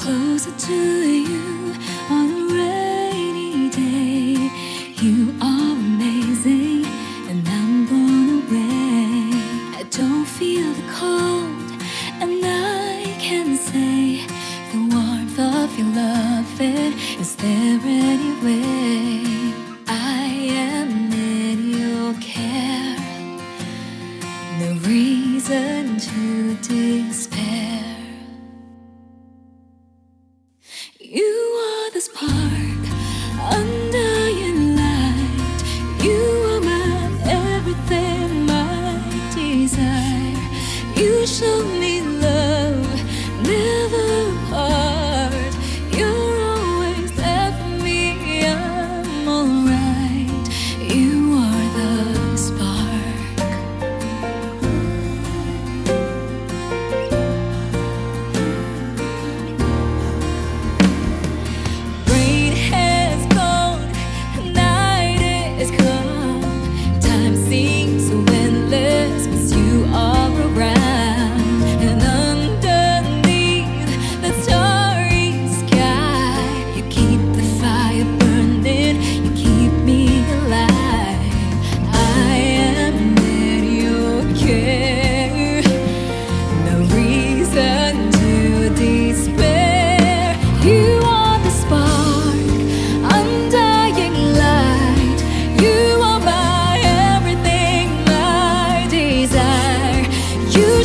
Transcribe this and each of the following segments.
Closer to you on a rainy day. You are amazing, and I'm blown away. I don't feel the cold, and I can say the warmth of your love. It is there anyway.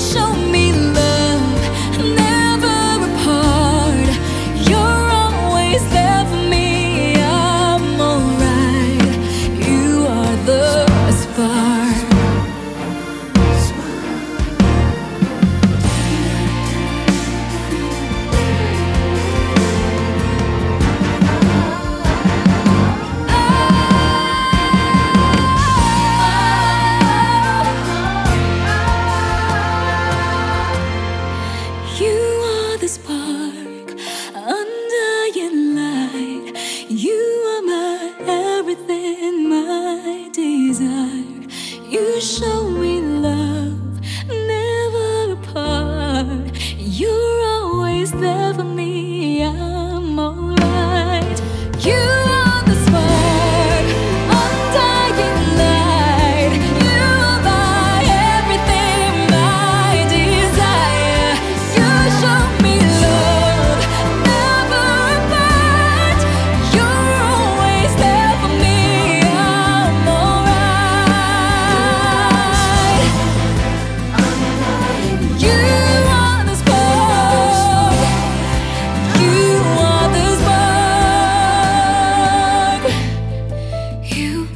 show You show me love, never apart. You're always there for me. I'm always You